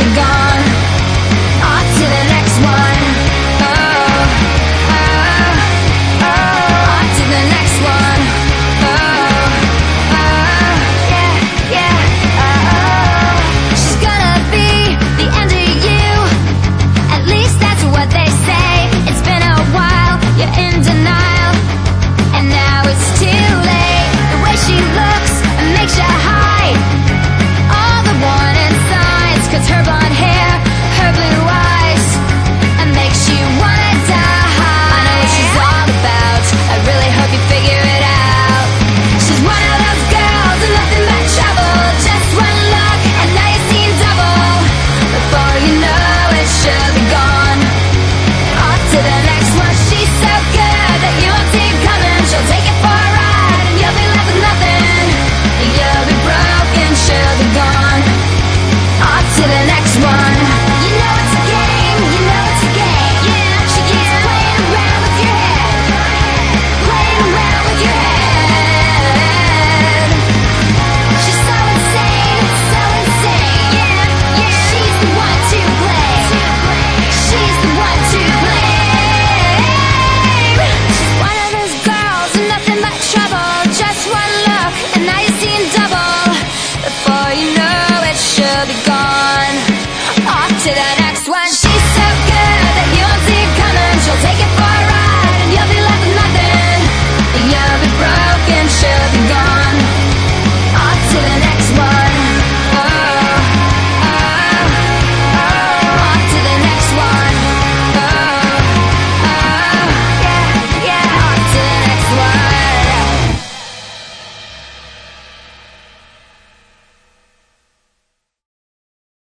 the guy